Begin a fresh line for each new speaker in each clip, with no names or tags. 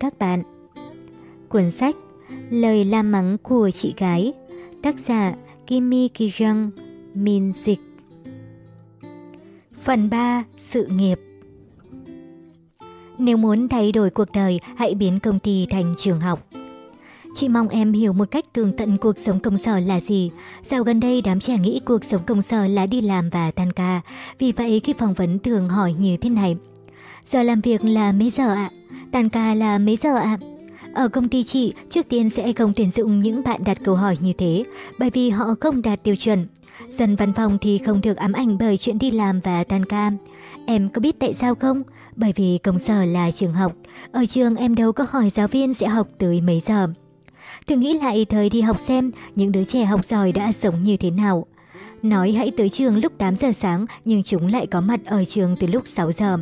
các bạn. Cuốn sách Lời la mắng của chị gái Tác giả Kimi Kijang Min Dịch Phần 3. Sự nghiệp Nếu muốn thay đổi cuộc đời, hãy biến công ty thành trường học. Chị mong em hiểu một cách tường tận cuộc sống công sở là gì. Dạo gần đây đám trẻ nghĩ cuộc sống công sở là đi làm và tan ca. Vì vậy khi phỏng vấn thường hỏi như thế này. Giờ làm việc là mấy giờ ạ? Tan ca là mấy giờ ạ? Ở công ty chị, trước tiên sẽ không tuyển dụng những bạn đặt câu hỏi như thế, bởi vì họ không đạt tiêu chuẩn. Dân văn phòng thì không được ám ảnh bởi chuyện đi làm và tan ca. Em có biết tại sao không? Bởi vì công sở là trường học. Ở trường em đâu có hỏi giáo viên sẽ học tới mấy giờ. Thử nghĩ lại thời đi học xem những đứa trẻ học giỏi đã sống như thế nào. Nói hãy tới trường lúc 8 giờ sáng nhưng chúng lại có mặt ở trường từ lúc 6 giờ.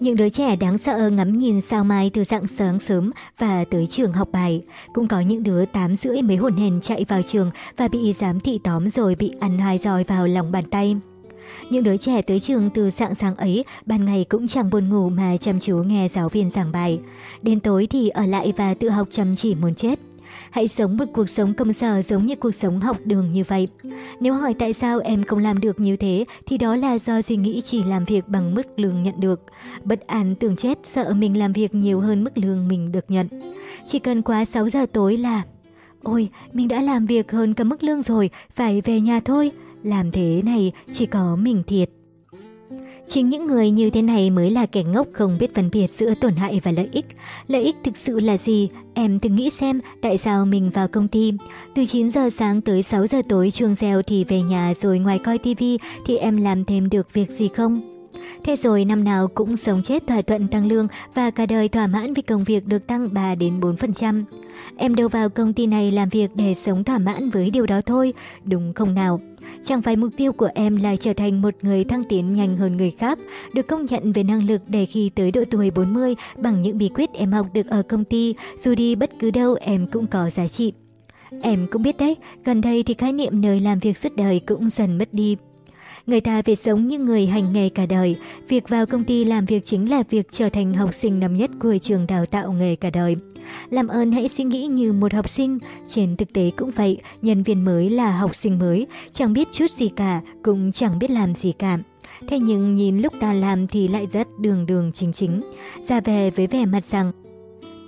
Những đứa trẻ đáng sợ ngắm nhìn sao mai từ dạng sáng sớm và tới trường học bài. Cũng có những đứa 8 rưỡi mới hồn hèn chạy vào trường và bị giám thị tóm rồi bị ăn hai roi vào lòng bàn tay. Những đứa trẻ tới trường từ dạng sáng ấy, ban ngày cũng chẳng buồn ngủ mà chăm chú nghe giáo viên giảng bài. Đến tối thì ở lại và tự học chăm chỉ muốn chết. Hãy sống một cuộc sống công sở giống như cuộc sống học đường như vậy. Nếu hỏi tại sao em không làm được như thế thì đó là do suy nghĩ chỉ làm việc bằng mức lương nhận được. Bất an tưởng chết sợ mình làm việc nhiều hơn mức lương mình được nhận. Chỉ cần quá 6 giờ tối là Ôi, mình đã làm việc hơn cả mức lương rồi, phải về nhà thôi. Làm thế này chỉ có mình thiệt. Chính những người như thế này mới là kẻ ngốc không biết phân biệt giữa tổn hại và lợi ích. Lợi ích thực sự là gì? Em thử nghĩ xem tại sao mình vào công ty. Từ 9 giờ sáng tới 6 giờ tối chuông reo thì về nhà rồi ngoài coi tivi thì em làm thêm được việc gì không? Thế rồi năm nào cũng sống chết thỏa thuận tăng lương và cả đời thỏa mãn vì công việc được tăng 3 đến 4%. Em đâu vào công ty này làm việc để sống thỏa mãn với điều đó thôi, đúng không nào? Chẳng phải mục tiêu của em là trở thành một người thăng tiến nhanh hơn người khác, được công nhận về năng lực để khi tới độ tuổi 40 bằng những bí quyết em học được ở công ty, dù đi bất cứ đâu em cũng có giá trị. Em cũng biết đấy, gần đây thì khái niệm nơi làm việc suốt đời cũng dần mất đi. Người ta phải sống như người hành nghề cả đời. Việc vào công ty làm việc chính là việc trở thành học sinh năm nhất của trường đào tạo nghề cả đời. Làm ơn hãy suy nghĩ như một học sinh, trên thực tế cũng vậy, nhân viên mới là học sinh mới, chẳng biết chút gì cả, cũng chẳng biết làm gì cả. Thế nhưng nhìn lúc ta làm thì lại rất đường đường chính chính, ra về với vẻ mặt rằng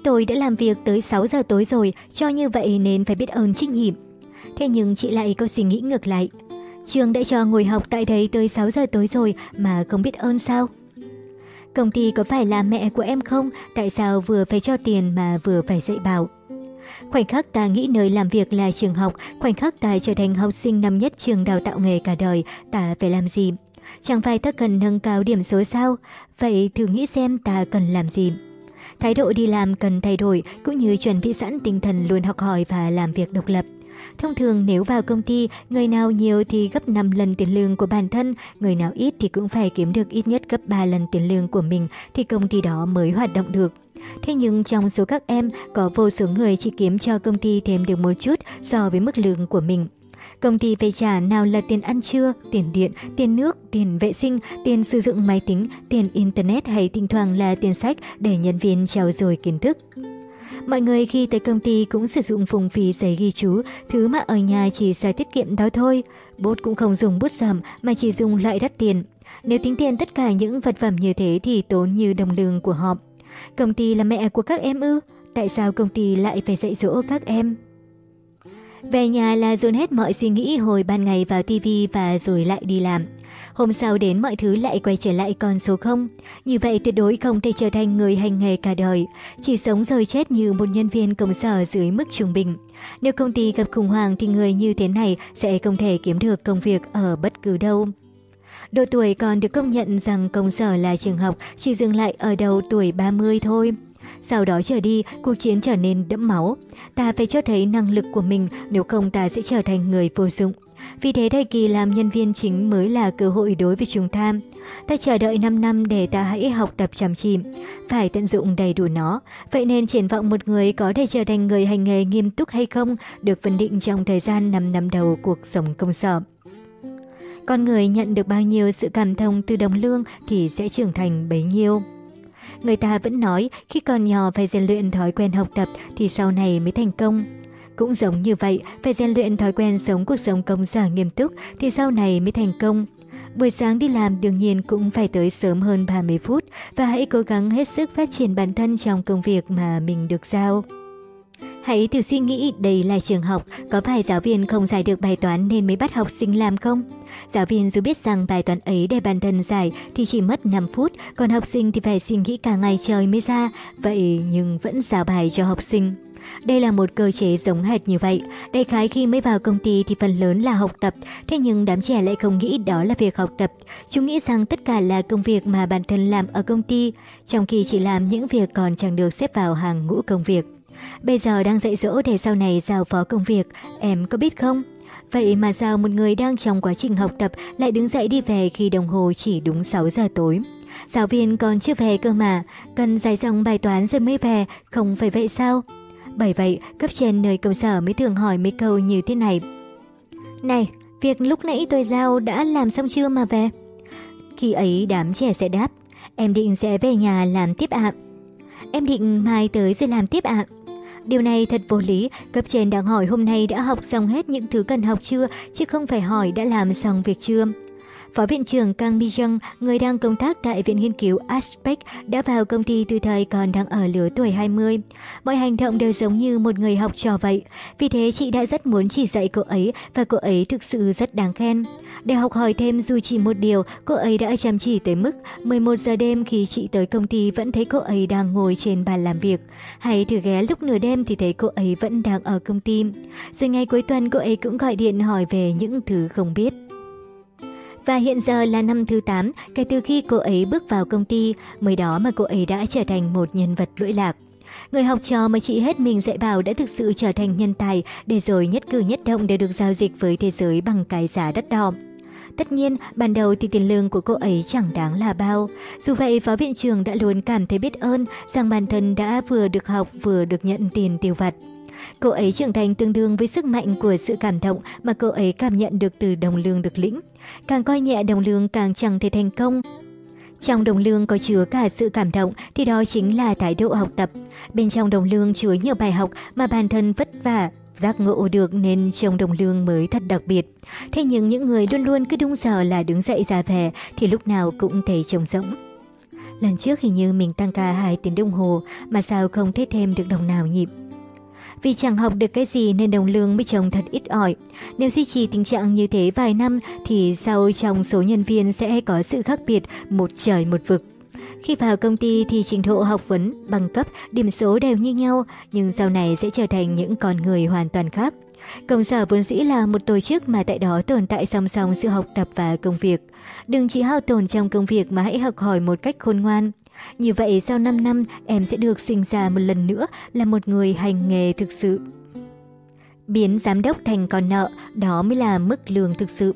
Tôi đã làm việc tới 6 giờ tối rồi, cho như vậy nên phải biết ơn trách nhiệm. Thế nhưng chị lại có suy nghĩ ngược lại. Trường đã cho ngồi học tại đây tới 6 giờ tối rồi mà không biết ơn sao? Công ty có phải là mẹ của em không? Tại sao vừa phải cho tiền mà vừa phải dạy bảo? Khoảnh khắc ta nghĩ nơi làm việc là trường học, khoảnh khắc ta trở thành học sinh năm nhất trường đào tạo nghề cả đời, ta phải làm gì? Chẳng phải ta cần nâng cao điểm số sao? Vậy thử nghĩ xem ta cần làm gì? Thái độ đi làm cần thay đổi, cũng như chuẩn bị sẵn tinh thần luôn học hỏi và làm việc độc lập. Thông thường nếu vào công ty, người nào nhiều thì gấp 5 lần tiền lương của bản thân, người nào ít thì cũng phải kiếm được ít nhất gấp 3 lần tiền lương của mình thì công ty đó mới hoạt động được. Thế nhưng trong số các em, có vô số người chỉ kiếm cho công ty thêm được một chút so với mức lương của mình. Công ty phải trả nào là tiền ăn trưa, tiền điện, tiền nước, tiền vệ sinh, tiền sử dụng máy tính, tiền internet hay thỉnh thoảng là tiền sách để nhân viên trao dồi kiến thức. Mọi người khi tới công ty cũng sử dụng phùng phí giấy ghi chú, thứ mà ở nhà chỉ xài tiết kiệm đó thôi. Bút cũng không dùng bút giảm mà chỉ dùng loại đắt tiền. Nếu tính tiền tất cả những vật phẩm như thế thì tốn như đồng lương của họ. Công ty là mẹ của các em ư? Tại sao công ty lại phải dạy dỗ các em? Về nhà là dồn hết mọi suy nghĩ hồi ban ngày vào tivi và rồi lại đi làm. Hôm sau đến mọi thứ lại quay trở lại con số 0. Như vậy tuyệt đối không thể trở thành người hành nghề cả đời, chỉ sống rồi chết như một nhân viên công sở dưới mức trung bình. Nếu công ty gặp khủng hoảng thì người như thế này sẽ không thể kiếm được công việc ở bất cứ đâu. Độ tuổi còn được công nhận rằng công sở là trường học chỉ dừng lại ở đầu tuổi 30 thôi. Sau đó trở đi, cuộc chiến trở nên đẫm máu. Ta phải cho thấy năng lực của mình, nếu không ta sẽ trở thành người vô dụng. Vì thế thời kỳ làm nhân viên chính mới là cơ hội đối với chúng ta. Ta chờ đợi 5 năm để ta hãy học tập chăm chỉ, phải tận dụng đầy đủ nó. Vậy nên triển vọng một người có thể trở thành người hành nghề nghiêm túc hay không được phân định trong thời gian 5 năm đầu cuộc sống công sở. Con người nhận được bao nhiêu sự cảm thông từ đồng lương thì sẽ trưởng thành bấy nhiêu. Người ta vẫn nói khi còn nhỏ phải rèn luyện thói quen học tập thì sau này mới thành công. Cũng giống như vậy, phải rèn luyện thói quen sống cuộc sống công sở nghiêm túc thì sau này mới thành công. Buổi sáng đi làm đương nhiên cũng phải tới sớm hơn 30 phút và hãy cố gắng hết sức phát triển bản thân trong công việc mà mình được giao. Hãy thử suy nghĩ đây là trường học, có phải giáo viên không giải được bài toán nên mới bắt học sinh làm không? Giáo viên dù biết rằng bài toán ấy để bản thân giải thì chỉ mất 5 phút, còn học sinh thì phải suy nghĩ cả ngày trời mới ra, vậy nhưng vẫn giao bài cho học sinh. Đây là một cơ chế giống hệt như vậy. Đại khái khi mới vào công ty thì phần lớn là học tập, thế nhưng đám trẻ lại không nghĩ đó là việc học tập. Chúng nghĩ rằng tất cả là công việc mà bản thân làm ở công ty, trong khi chỉ làm những việc còn chẳng được xếp vào hàng ngũ công việc. Bây giờ đang dạy dỗ để sau này giao phó công việc, em có biết không? Vậy mà sao một người đang trong quá trình học tập lại đứng dậy đi về khi đồng hồ chỉ đúng 6 giờ tối? Giáo viên còn chưa về cơ mà, cần giải xong bài toán rồi mới về, không phải vậy sao? Bởi vậy, cấp trên nơi công sở mới thường hỏi mấy câu như thế này. Này, việc lúc nãy tôi giao đã làm xong chưa mà về? Khi ấy đám trẻ sẽ đáp, em định sẽ về nhà làm tiếp ạ. Em định mai tới rồi làm tiếp ạ. Điều này thật vô lý, cấp trên đang hỏi hôm nay đã học xong hết những thứ cần học chưa, chứ không phải hỏi đã làm xong việc chưa. Phó viện trưởng Kang Mi Jung, người đang công tác tại Viện Nghiên cứu Aspect, đã vào công ty từ thời còn đang ở lứa tuổi 20. Mọi hành động đều giống như một người học trò vậy. Vì thế chị đã rất muốn chỉ dạy cô ấy và cô ấy thực sự rất đáng khen. Để học hỏi thêm dù chỉ một điều, cô ấy đã chăm chỉ tới mức 11 giờ đêm khi chị tới công ty vẫn thấy cô ấy đang ngồi trên bàn làm việc. Hay thử ghé lúc nửa đêm thì thấy cô ấy vẫn đang ở công ty. Rồi ngày cuối tuần cô ấy cũng gọi điện hỏi về những thứ không biết. Và hiện giờ là năm thứ 8 kể từ khi cô ấy bước vào công ty, mới đó mà cô ấy đã trở thành một nhân vật lỗi lạc. Người học trò mà chị hết mình dạy bảo đã thực sự trở thành nhân tài để rồi nhất cử nhất động đều được giao dịch với thế giới bằng cái giá đắt đỏ. Tất nhiên, ban đầu thì tiền lương của cô ấy chẳng đáng là bao. Dù vậy, phó viện trưởng đã luôn cảm thấy biết ơn rằng bản thân đã vừa được học vừa được nhận tiền tiêu vặt. Cô ấy trưởng thành tương đương với sức mạnh của sự cảm động mà cô ấy cảm nhận được từ đồng lương được lĩnh. Càng coi nhẹ đồng lương càng chẳng thể thành công. Trong đồng lương có chứa cả sự cảm động thì đó chính là thái độ học tập. Bên trong đồng lương chứa nhiều bài học mà bản thân vất vả, giác ngộ được nên trong đồng lương mới thật đặc biệt. Thế nhưng những người luôn luôn cứ đúng giờ là đứng dậy ra về thì lúc nào cũng thấy trống rỗng. Lần trước hình như mình tăng ca 2 tiếng đồng hồ mà sao không thấy thêm được đồng nào nhịp. Vì chẳng học được cái gì nên đồng lương mới trông thật ít ỏi. Nếu duy trì tình trạng như thế vài năm thì sau trong số nhân viên sẽ có sự khác biệt một trời một vực. Khi vào công ty thì trình độ học vấn, bằng cấp, điểm số đều như nhau, nhưng sau này sẽ trở thành những con người hoàn toàn khác. Công sở vốn dĩ là một tổ chức mà tại đó tồn tại song song sự học tập và công việc. Đừng chỉ hao tồn trong công việc mà hãy học hỏi một cách khôn ngoan. Như vậy sau 5 năm em sẽ được sinh ra một lần nữa là một người hành nghề thực sự. Biến giám đốc thành con nợ, đó mới là mức lương thực sự.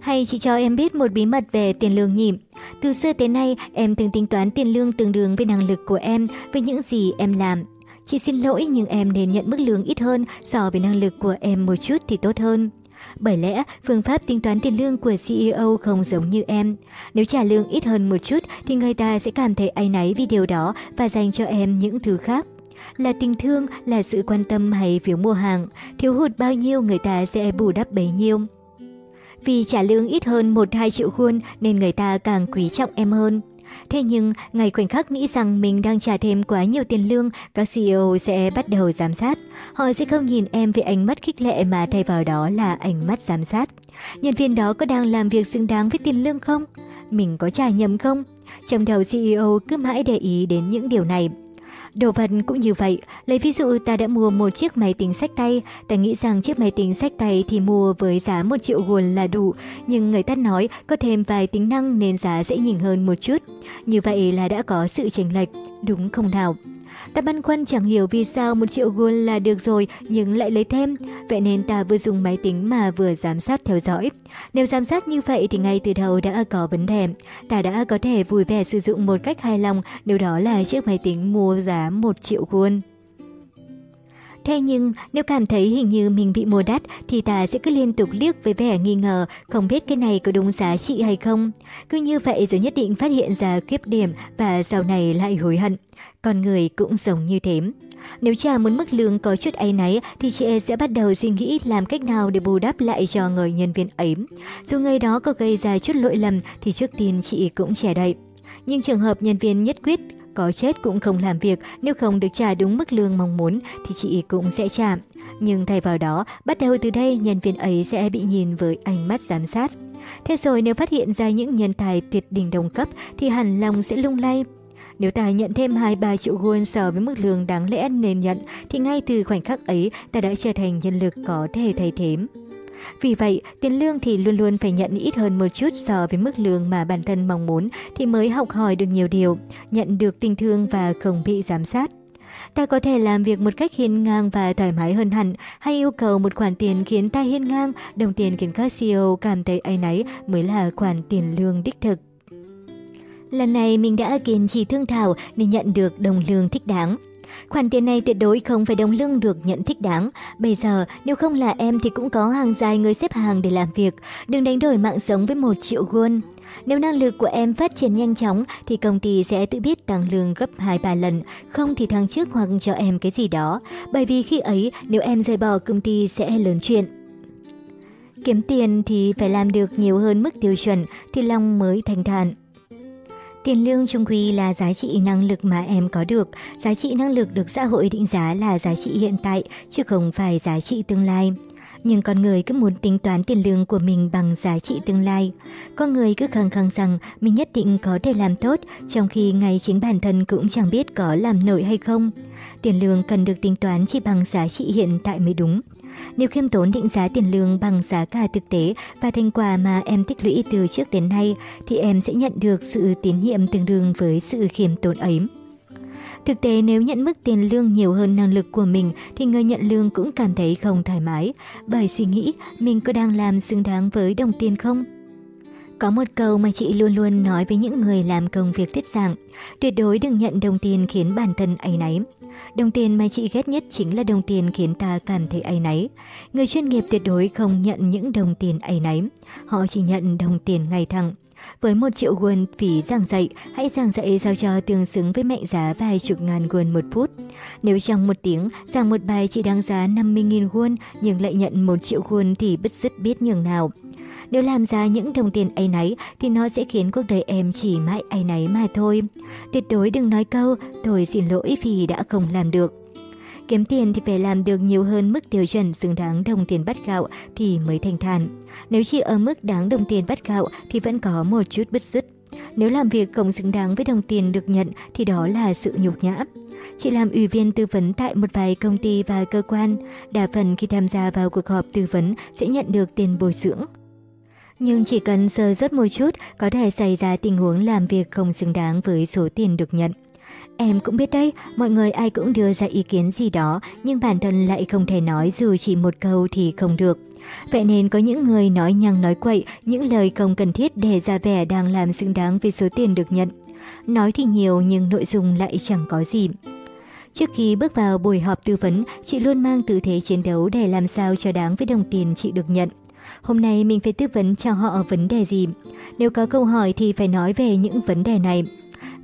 Hay chị cho em biết một bí mật về tiền lương nhỉ? Từ xưa tới nay, em từng tính toán tiền lương tương đương với năng lực của em, với những gì em làm. Chị xin lỗi nhưng em nên nhận mức lương ít hơn so với năng lực của em một chút thì tốt hơn. Bởi lẽ, phương pháp tính toán tiền lương của CEO không giống như em. Nếu trả lương ít hơn một chút thì người ta sẽ cảm thấy áy náy vì điều đó và dành cho em những thứ khác. Là tình thương, là sự quan tâm hay phiếu mua hàng, thiếu hụt bao nhiêu người ta sẽ bù đắp bấy nhiêu. Vì trả lương ít hơn 1-2 triệu khuôn nên người ta càng quý trọng em hơn. Thế nhưng, ngày khoảnh khắc nghĩ rằng mình đang trả thêm quá nhiều tiền lương, các CEO sẽ bắt đầu giám sát. Họ sẽ không nhìn em với ánh mắt khích lệ mà thay vào đó là ánh mắt giám sát. Nhân viên đó có đang làm việc xứng đáng với tiền lương không? Mình có trả nhầm không? Trong đầu CEO cứ mãi để ý đến những điều này. Đồ vật cũng như vậy, lấy ví dụ ta đã mua một chiếc máy tính sách tay, ta nghĩ rằng chiếc máy tính sách tay thì mua với giá 1 triệu won là đủ, nhưng người ta nói có thêm vài tính năng nên giá sẽ nhỉnh hơn một chút. Như vậy là đã có sự chênh lệch, đúng không nào? Ta băn khoăn chẳng hiểu vì sao một triệu won là được rồi, nhưng lại lấy thêm. Vậy nên ta vừa dùng máy tính mà vừa giám sát theo dõi. Nếu giám sát như vậy thì ngay từ đầu đã có vấn đề. Ta đã có thể vui vẻ sử dụng một cách hài lòng, nếu đó là chiếc máy tính mua giá 1 triệu won. Thế nhưng, nếu cảm thấy hình như mình bị mua đắt thì ta sẽ cứ liên tục liếc với vẻ nghi ngờ, không biết cái này có đúng giá trị hay không. Cứ như vậy rồi nhất định phát hiện ra khuyết điểm và sau này lại hối hận. Con người cũng giống như thế. Nếu cha muốn mức lương có chút ấy náy thì chị sẽ bắt đầu suy nghĩ làm cách nào để bù đắp lại cho người nhân viên ấy. Dù người đó có gây ra chút lỗi lầm thì trước tiên chị cũng trẻ đậy. Nhưng trường hợp nhân viên nhất quyết có chết cũng không làm việc, nếu không được trả đúng mức lương mong muốn thì chị cũng sẽ trả. Nhưng thay vào đó, bắt đầu từ đây nhân viên ấy sẽ bị nhìn với ánh mắt giám sát. Thế rồi nếu phát hiện ra những nhân tài tuyệt đỉnh đồng cấp thì hẳn lòng sẽ lung lay. Nếu ta nhận thêm 2-3 triệu won so với mức lương đáng lẽ nên nhận thì ngay từ khoảnh khắc ấy ta đã trở thành nhân lực có thể thay thế. Vì vậy, tiền lương thì luôn luôn phải nhận ít hơn một chút so với mức lương mà bản thân mong muốn thì mới học hỏi được nhiều điều, nhận được tình thương và không bị giám sát. Ta có thể làm việc một cách hiên ngang và thoải mái hơn hẳn hay yêu cầu một khoản tiền khiến ta hiên ngang, đồng tiền khiến các CEO cảm thấy ấy nấy mới là khoản tiền lương đích thực. Lần này mình đã kiên trì thương thảo để nhận được đồng lương thích đáng. Khoản tiền này tuyệt đối không phải đồng lương được nhận thích đáng. Bây giờ, nếu không là em thì cũng có hàng dài người xếp hàng để làm việc. Đừng đánh đổi mạng sống với một triệu won. Nếu năng lực của em phát triển nhanh chóng thì công ty sẽ tự biết tăng lương gấp 2-3 lần, không thì tháng trước hoặc cho em cái gì đó. Bởi vì khi ấy, nếu em rời bỏ công ty sẽ lớn chuyện. Kiếm tiền thì phải làm được nhiều hơn mức tiêu chuẩn thì Long mới thành thản. Tiền lương trung quy là giá trị năng lực mà em có được. Giá trị năng lực được xã hội định giá là giá trị hiện tại, chứ không phải giá trị tương lai. Nhưng con người cứ muốn tính toán tiền lương của mình bằng giá trị tương lai. Con người cứ khăng khăng rằng mình nhất định có thể làm tốt, trong khi ngay chính bản thân cũng chẳng biết có làm nổi hay không. Tiền lương cần được tính toán chỉ bằng giá trị hiện tại mới đúng. Nếu khiêm tốn định giá tiền lương bằng giá cả thực tế và thành quả mà em tích lũy từ trước đến nay, thì em sẽ nhận được sự tín nhiệm tương đương với sự khiêm tốn ấy. Thực tế nếu nhận mức tiền lương nhiều hơn năng lực của mình thì người nhận lương cũng cảm thấy không thoải mái, bởi suy nghĩ mình có đang làm xứng đáng với đồng tiền không? Có một câu mà chị luôn luôn nói với những người làm công việc thuyết giảng, tuyệt đối đừng nhận đồng tiền khiến bản thân ấy náy. Đồng tiền mà chị ghét nhất chính là đồng tiền khiến ta cảm thấy ấy náy. Người chuyên nghiệp tuyệt đối không nhận những đồng tiền ấy náy, họ chỉ nhận đồng tiền ngay thẳng. Với một triệu won phí giảng dạy, hãy giảng dạy sao cho tương xứng với mệnh giá vài chục ngàn won một phút. Nếu trong một tiếng, giảng một bài chỉ đáng giá 50.000 won nhưng lại nhận một triệu won thì bất dứt biết nhường nào. Nếu làm ra những đồng tiền ấy nấy, thì nó sẽ khiến cuộc đời em chỉ mãi ấy nấy mà thôi. Tuyệt đối đừng nói câu, tôi xin lỗi vì đã không làm được. Kiếm tiền thì phải làm được nhiều hơn mức tiêu chuẩn xứng đáng đồng tiền bắt gạo thì mới thành thản. Nếu chỉ ở mức đáng đồng tiền bắt gạo thì vẫn có một chút bứt rứt. Nếu làm việc không xứng đáng với đồng tiền được nhận thì đó là sự nhục nhã. Chị làm ủy viên tư vấn tại một vài công ty và cơ quan. Đa phần khi tham gia vào cuộc họp tư vấn sẽ nhận được tiền bồi dưỡng. Nhưng chỉ cần sơ suất một chút có thể xảy ra tình huống làm việc không xứng đáng với số tiền được nhận. Em cũng biết đấy, mọi người ai cũng đưa ra ý kiến gì đó, nhưng bản thân lại không thể nói dù chỉ một câu thì không được. Vậy nên có những người nói nhăng nói quậy, những lời không cần thiết để ra vẻ đang làm xứng đáng với số tiền được nhận. Nói thì nhiều nhưng nội dung lại chẳng có gì. Trước khi bước vào buổi họp tư vấn, chị luôn mang tư thế chiến đấu để làm sao cho đáng với đồng tiền chị được nhận. Hôm nay mình phải tư vấn cho họ vấn đề gì? Nếu có câu hỏi thì phải nói về những vấn đề này.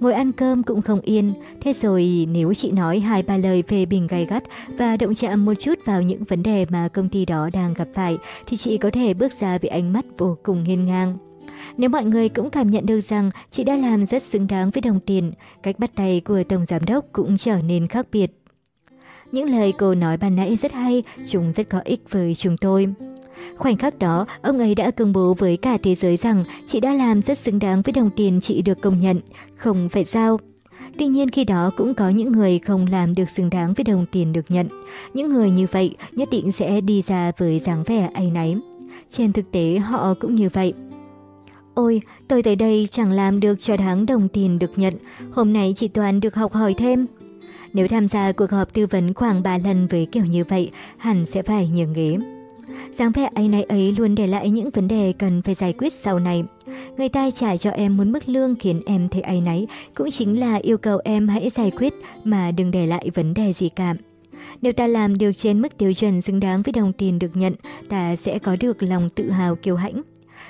Ngồi ăn cơm cũng không yên, thế rồi nếu chị nói hai ba lời về bình gay gắt và động chạm một chút vào những vấn đề mà công ty đó đang gặp phải thì chị có thể bước ra với ánh mắt vô cùng hiên ngang. Nếu mọi người cũng cảm nhận được rằng chị đã làm rất xứng đáng với đồng tiền, cách bắt tay của Tổng Giám Đốc cũng trở nên khác biệt. Những lời cô nói ban nãy rất hay, chúng rất có ích với chúng tôi. Khoảnh khắc đó, ông ấy đã công bố với cả thế giới rằng chị đã làm rất xứng đáng với đồng tiền chị được công nhận, không phải sao. Tuy nhiên khi đó cũng có những người không làm được xứng đáng với đồng tiền được nhận. Những người như vậy nhất định sẽ đi ra với dáng vẻ ấy náy. Trên thực tế họ cũng như vậy. Ôi, tôi tới đây chẳng làm được cho đáng đồng tiền được nhận. Hôm nay chị Toàn được học hỏi thêm. Nếu tham gia cuộc họp tư vấn khoảng 3 lần với kiểu như vậy, hẳn sẽ phải nhường ghế dáng vẻ ấy nay ấy luôn để lại những vấn đề cần phải giải quyết sau này. Người ta trả cho em muốn mức lương khiến em thấy ấy nấy cũng chính là yêu cầu em hãy giải quyết mà đừng để lại vấn đề gì cả. Nếu ta làm được trên mức tiêu chuẩn xứng đáng với đồng tiền được nhận, ta sẽ có được lòng tự hào kiêu hãnh.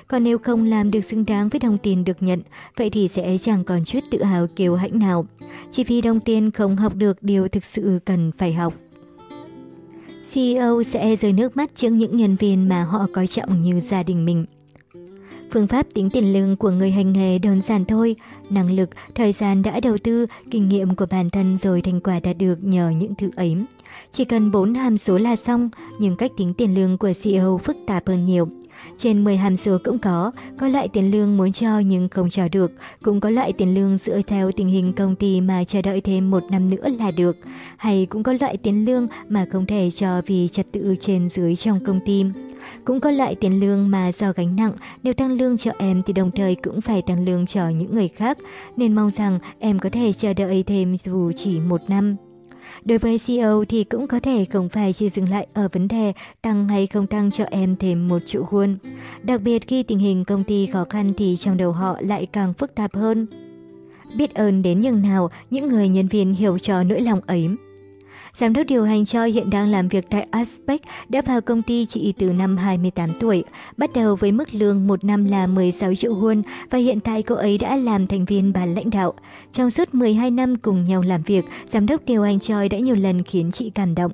Còn nếu không làm được xứng đáng với đồng tiền được nhận, vậy thì sẽ chẳng còn chút tự hào kiêu hãnh nào. Chỉ vì đồng tiền không học được điều thực sự cần phải học. CEO sẽ rơi nước mắt trước những nhân viên mà họ coi trọng như gia đình mình. Phương pháp tính tiền lương của người hành nghề đơn giản thôi, năng lực, thời gian đã đầu tư, kinh nghiệm của bản thân rồi thành quả đạt được nhờ những thứ ấy. Chỉ cần 4 hàm số là xong, nhưng cách tính tiền lương của CEO phức tạp hơn nhiều. Trên 10 hàm số cũng có, có loại tiền lương muốn cho nhưng không cho được, cũng có loại tiền lương dựa theo tình hình công ty mà chờ đợi thêm một năm nữa là được, hay cũng có loại tiền lương mà không thể cho vì trật tự trên dưới trong công ty. Cũng có loại tiền lương mà do gánh nặng, nếu tăng lương cho em thì đồng thời cũng phải tăng lương cho những người khác, nên mong rằng em có thể chờ đợi thêm dù chỉ một năm. Đối với CEO thì cũng có thể không phải chỉ dừng lại ở vấn đề tăng hay không tăng cho em thêm một trụ khuôn. Đặc biệt khi tình hình công ty khó khăn thì trong đầu họ lại càng phức tạp hơn. Biết ơn đến nhường nào, những người nhân viên hiểu cho nỗi lòng ấy. Giám đốc điều hành Choi hiện đang làm việc tại Aspect đã vào công ty chị từ năm 28 tuổi, bắt đầu với mức lương một năm là 16 triệu won và hiện tại cô ấy đã làm thành viên ban lãnh đạo. Trong suốt 12 năm cùng nhau làm việc, giám đốc điều hành Choi đã nhiều lần khiến chị cảm động.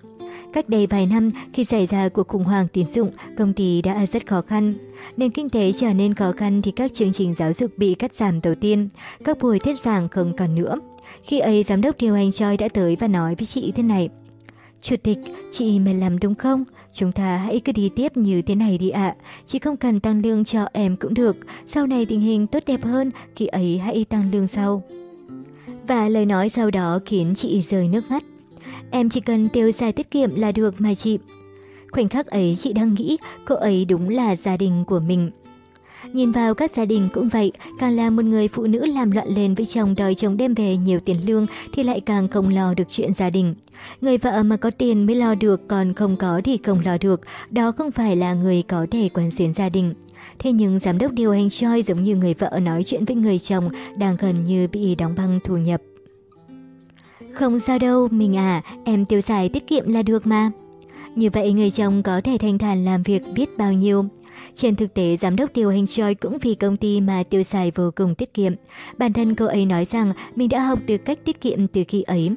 Cách đây vài năm, khi xảy ra cuộc khủng hoảng tín dụng, công ty đã rất khó khăn. Nền kinh tế trở nên khó khăn thì các chương trình giáo dục bị cắt giảm đầu tiên, các buổi thuyết giảng không còn nữa. Khi ấy, giám đốc điều hành Choi đã tới và nói với chị thế này. Chủ tịch, chị mệt lắm đúng không? Chúng ta hãy cứ đi tiếp như thế này đi ạ. Chị không cần tăng lương cho em cũng được. Sau này tình hình tốt đẹp hơn, khi ấy hãy tăng lương sau. Và lời nói sau đó khiến chị rơi nước mắt. Em chỉ cần tiêu xài tiết kiệm là được mà chị. Khoảnh khắc ấy chị đang nghĩ cô ấy đúng là gia đình của mình. Nhìn vào các gia đình cũng vậy, càng là một người phụ nữ làm loạn lên với chồng đòi chồng đem về nhiều tiền lương thì lại càng không lo được chuyện gia đình. Người vợ mà có tiền mới lo được, còn không có thì không lo được, đó không phải là người có thể quản xuyến gia đình. Thế nhưng giám đốc điều hành Choi giống như người vợ nói chuyện với người chồng đang gần như bị đóng băng thu nhập. Không sao đâu, mình à, em tiêu xài tiết kiệm là được mà. Như vậy người chồng có thể thanh thản làm việc biết bao nhiêu. Trên thực tế, giám đốc điều hành Choi cũng vì công ty mà tiêu xài vô cùng tiết kiệm. Bản thân cô ấy nói rằng mình đã học được cách tiết kiệm từ khi ấy.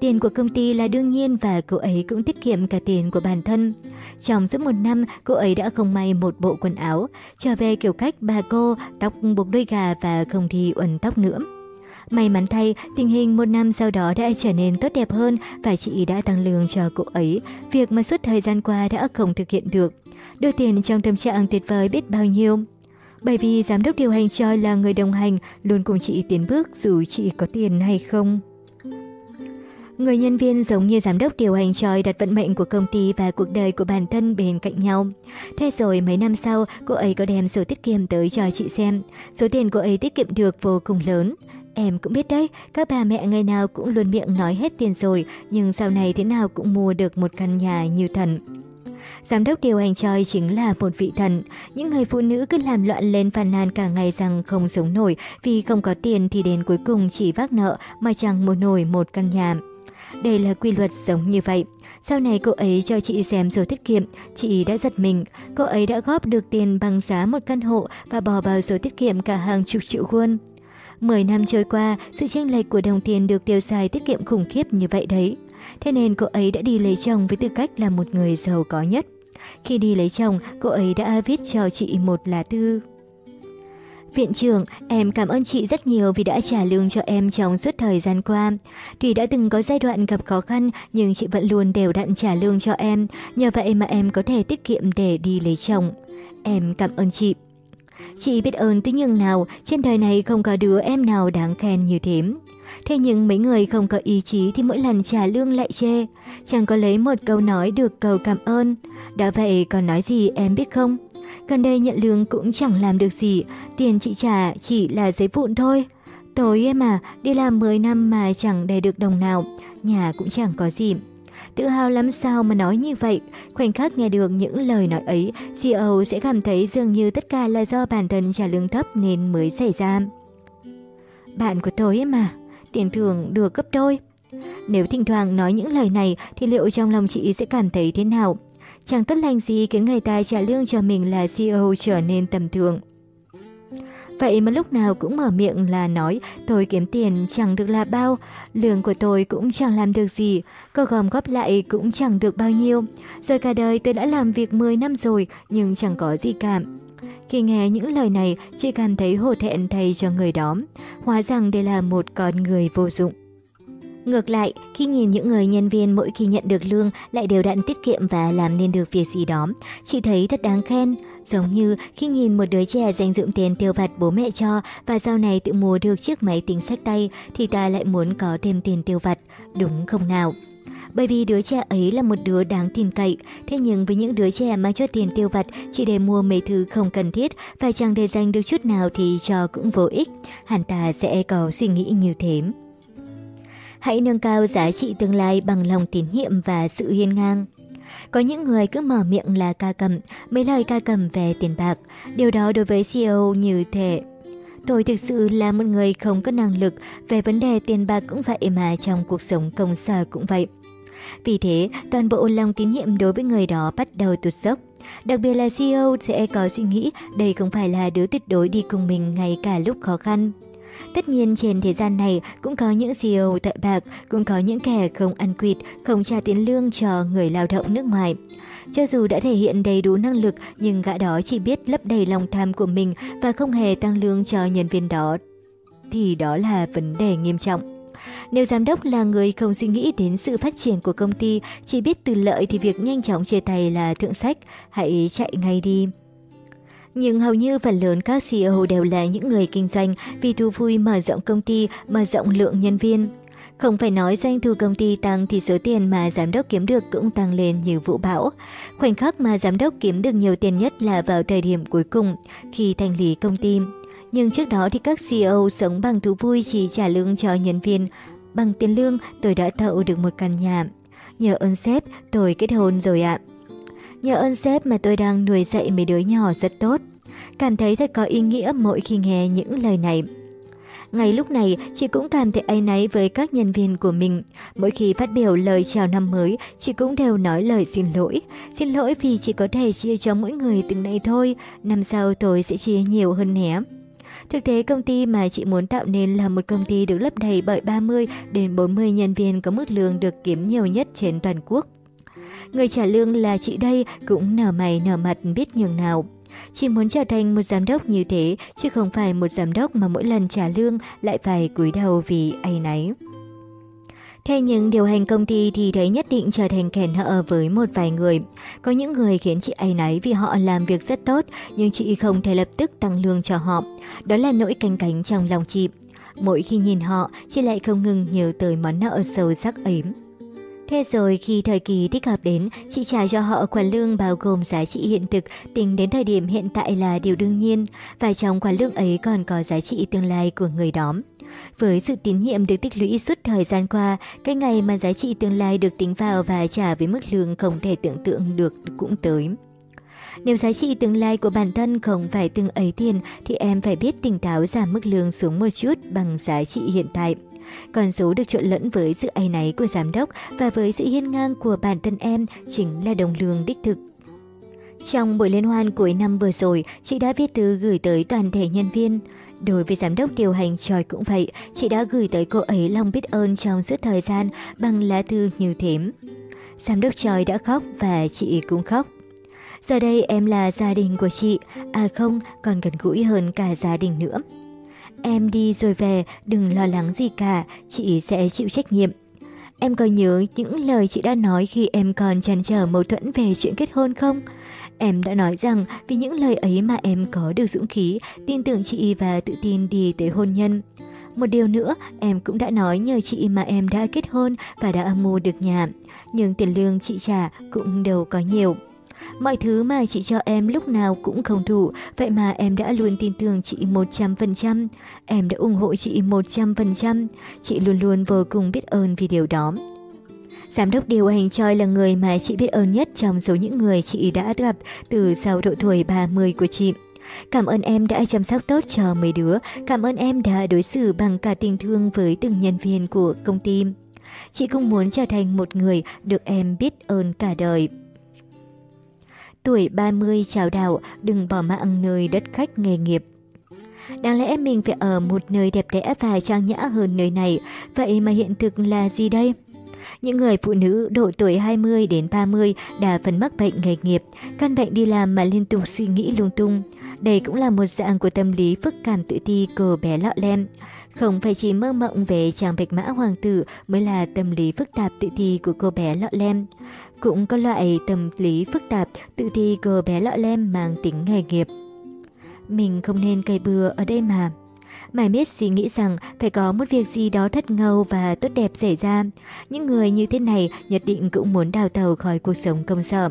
Tiền của công ty là đương nhiên và cô ấy cũng tiết kiệm cả tiền của bản thân. Trong suốt một năm, cô ấy đã không may một bộ quần áo, trở về kiểu cách bà cô, tóc buộc đuôi gà và không thi uẩn tóc nữa. May mắn thay, tình hình một năm sau đó đã trở nên tốt đẹp hơn và chị đã tăng lương cho cô ấy, việc mà suốt thời gian qua đã không thực hiện được đưa tiền trong tâm trạng tuyệt vời biết bao nhiêu. Bởi vì giám đốc điều hành Choi là người đồng hành, luôn cùng chị tiến bước dù chị có tiền hay không. Người nhân viên giống như giám đốc điều hành Choi đặt vận mệnh của công ty và cuộc đời của bản thân bên cạnh nhau. Thế rồi mấy năm sau, cô ấy có đem sổ tiết kiệm tới cho chị xem. Số tiền cô ấy tiết kiệm được vô cùng lớn. Em cũng biết đấy, các bà mẹ ngày nào cũng luôn miệng nói hết tiền rồi, nhưng sau này thế nào cũng mua được một căn nhà như thần. Giám đốc điều hành Choi chính là một vị thần. Những người phụ nữ cứ làm loạn lên phàn nàn cả ngày rằng không sống nổi vì không có tiền thì đến cuối cùng chỉ vác nợ mà chẳng mua nổi một căn nhà. Đây là quy luật giống như vậy. Sau này cô ấy cho chị xem sổ tiết kiệm, chị đã giật mình. Cô ấy đã góp được tiền bằng giá một căn hộ và bỏ vào sổ tiết kiệm cả hàng chục triệu won. 10 năm trôi qua, sự chênh lệch của đồng tiền được tiêu xài tiết kiệm khủng khiếp như vậy đấy. Thế nên cô ấy đã đi lấy chồng với tư cách là một người giàu có nhất. Khi đi lấy chồng, cô ấy đã viết cho chị một lá thư. Viện trưởng, em cảm ơn chị rất nhiều vì đã trả lương cho em trong suốt thời gian qua. Tuy đã từng có giai đoạn gặp khó khăn, nhưng chị vẫn luôn đều đặn trả lương cho em. Nhờ vậy mà em có thể tiết kiệm để đi lấy chồng. Em cảm ơn chị. Chị biết ơn tới nhường nào, trên đời này không có đứa em nào đáng khen như thế. Thế nhưng mấy người không có ý chí thì mỗi lần trả lương lại chê. Chẳng có lấy một câu nói được cầu cảm ơn. Đã vậy còn nói gì em biết không? Gần đây nhận lương cũng chẳng làm được gì, tiền chị trả chỉ là giấy vụn thôi. Tối em à, đi làm 10 năm mà chẳng đầy được đồng nào, nhà cũng chẳng có gì. Tự hào lắm sao mà nói như vậy, khoảnh khắc nghe được những lời nói ấy, CEO sẽ cảm thấy dường như tất cả là do bản thân trả lương thấp nên mới xảy ra. Bạn của tôi ấy mà, tiền thưởng được gấp đôi. Nếu thỉnh thoảng nói những lời này thì liệu trong lòng chị sẽ cảm thấy thế nào? Chẳng tốt lành gì khiến người ta trả lương cho mình là CEO trở nên tầm thường. Vậy mà lúc nào cũng mở miệng là nói tôi kiếm tiền chẳng được là bao, lương của tôi cũng chẳng làm được gì, cơ gom góp lại cũng chẳng được bao nhiêu. Rồi cả đời tôi đã làm việc 10 năm rồi nhưng chẳng có gì cả. Khi nghe những lời này, chị cảm thấy hổ thẹn thay cho người đó. Hóa rằng đây là một con người vô dụng. Ngược lại, khi nhìn những người nhân viên mỗi khi nhận được lương lại đều đặn tiết kiệm và làm nên được việc gì đó, chị thấy thật đáng khen. Giống như khi nhìn một đứa trẻ dành dụm tiền tiêu vặt bố mẹ cho và sau này tự mua được chiếc máy tính sách tay thì ta lại muốn có thêm tiền tiêu vặt, đúng không nào? Bởi vì đứa trẻ ấy là một đứa đáng tin cậy, thế nhưng với những đứa trẻ mà cho tiền tiêu vặt chỉ để mua mấy thứ không cần thiết và chẳng để dành được chút nào thì cho cũng vô ích, hẳn ta sẽ có suy nghĩ như thế. Hãy nâng cao giá trị tương lai bằng lòng tín nhiệm và sự hiên ngang. Có những người cứ mở miệng là ca cầm, mấy lời ca cầm về tiền bạc. Điều đó đối với CEO như thể Tôi thực sự là một người không có năng lực, về vấn đề tiền bạc cũng vậy mà trong cuộc sống công sở cũng vậy. Vì thế, toàn bộ lòng tín nhiệm đối với người đó bắt đầu tụt dốc. Đặc biệt là CEO sẽ có suy nghĩ đây không phải là đứa tuyệt đối đi cùng mình ngay cả lúc khó khăn. Tất nhiên trên thế gian này cũng có những CEO tệ bạc, cũng có những kẻ không ăn quỵt, không trả tiền lương cho người lao động nước ngoài. Cho dù đã thể hiện đầy đủ năng lực nhưng gã đó chỉ biết lấp đầy lòng tham của mình và không hề tăng lương cho nhân viên đó thì đó là vấn đề nghiêm trọng. Nếu giám đốc là người không suy nghĩ đến sự phát triển của công ty, chỉ biết từ lợi thì việc nhanh chóng chia tay là thượng sách, hãy chạy ngay đi. Nhưng hầu như phần lớn các CEO đều là những người kinh doanh vì thú vui mở rộng công ty, mở rộng lượng nhân viên. Không phải nói doanh thu công ty tăng thì số tiền mà giám đốc kiếm được cũng tăng lên như vũ bão. Khoảnh khắc mà giám đốc kiếm được nhiều tiền nhất là vào thời điểm cuối cùng, khi thành lý công ty. Nhưng trước đó thì các CEO sống bằng thú vui chỉ trả lương cho nhân viên. Bằng tiền lương, tôi đã thậu được một căn nhà. Nhờ ơn sếp, tôi kết hôn rồi ạ. Nhờ ơn sếp mà tôi đang nuôi dạy mấy đứa nhỏ rất tốt. Cảm thấy thật có ý nghĩa mỗi khi nghe những lời này. Ngay lúc này, chị cũng cảm thấy áy náy với các nhân viên của mình. Mỗi khi phát biểu lời chào năm mới, chị cũng đều nói lời xin lỗi. Xin lỗi vì chỉ có thể chia cho mỗi người từng này thôi, năm sau tôi sẽ chia nhiều hơn nhé. Thực tế công ty mà chị muốn tạo nên là một công ty được lấp đầy bởi 30 đến 40 nhân viên có mức lương được kiếm nhiều nhất trên toàn quốc. Người trả lương là chị đây cũng nở mày nở mặt biết nhường nào. Chị muốn trở thành một giám đốc như thế, chứ không phải một giám đốc mà mỗi lần trả lương lại phải cúi đầu vì ai nấy. Thế nhưng điều hành công ty thì thấy nhất định trở thành kẻ nợ với một vài người. Có những người khiến chị ấy náy vì họ làm việc rất tốt, nhưng chị không thể lập tức tăng lương cho họ. Đó là nỗi canh cánh trong lòng chị. Mỗi khi nhìn họ, chị lại không ngừng nhớ tới món nợ sâu sắc ấy. Thế rồi khi thời kỳ thích hợp đến, chị trả cho họ khoản lương bao gồm giá trị hiện thực tính đến thời điểm hiện tại là điều đương nhiên, và trong khoản lương ấy còn có giá trị tương lai của người đó. Với sự tín nhiệm được tích lũy suốt thời gian qua, cái ngày mà giá trị tương lai được tính vào và trả với mức lương không thể tưởng tượng được cũng tới. Nếu giá trị tương lai của bản thân không phải từng ấy tiền thì em phải biết tỉnh táo giảm mức lương xuống một chút bằng giá trị hiện tại còn số được trộn lẫn với sự ấy náy của giám đốc và với sự hiên ngang của bản thân em chính là đồng lương đích thực. Trong buổi liên hoan cuối năm vừa rồi, chị đã viết thư gửi tới toàn thể nhân viên. Đối với giám đốc điều hành tròi cũng vậy, chị đã gửi tới cô ấy lòng biết ơn trong suốt thời gian bằng lá thư như thế. Giám đốc tròi đã khóc và chị cũng khóc. Giờ đây em là gia đình của chị, à không, còn gần gũi hơn cả gia đình nữa. Em đi rồi về, đừng lo lắng gì cả, chị sẽ chịu trách nhiệm. Em có nhớ những lời chị đã nói khi em còn chăn trở mâu thuẫn về chuyện kết hôn không? Em đã nói rằng vì những lời ấy mà em có được dũng khí, tin tưởng chị và tự tin đi tới hôn nhân. Một điều nữa, em cũng đã nói nhờ chị mà em đã kết hôn và đã mua được nhà. Nhưng tiền lương chị trả cũng đâu có nhiều. Mọi thứ mà chị cho em lúc nào cũng không đủ, vậy mà em đã luôn tin tưởng chị 100%. Em đã ủng hộ chị 100%. Chị luôn luôn vô cùng biết ơn vì điều đó. Giám đốc điều hành Choi là người mà chị biết ơn nhất trong số những người chị đã gặp từ sau độ tuổi 30 của chị. Cảm ơn em đã chăm sóc tốt cho mấy đứa, cảm ơn em đã đối xử bằng cả tình thương với từng nhân viên của công ty. Chị cũng muốn trở thành một người được em biết ơn cả đời. Tuổi 30 chào đạo đừng bỏ mạng nơi đất khách nghề nghiệp. Đáng lẽ mình phải ở một nơi đẹp đẽ và trang nhã hơn nơi này, vậy mà hiện thực là gì đây? Những người phụ nữ độ tuổi 20 đến 30 đa phần mắc bệnh nghề nghiệp, căn bệnh đi làm mà liên tục suy nghĩ lung tung. Đây cũng là một dạng của tâm lý phức cảm tự ti cờ bé lọ lem. Không phải chỉ mơ mộng về chàng bạch mã hoàng tử mới là tâm lý phức tạp tự thi của cô bé lọ lem. Cũng có loại tâm lý phức tạp tự thi cô bé lọ lem mang tính nghề nghiệp. Mình không nên cây bừa ở đây mà. Mai Miết suy nghĩ rằng phải có một việc gì đó thất ngầu và tốt đẹp xảy ra. Những người như thế này nhất định cũng muốn đào tàu khỏi cuộc sống công sở.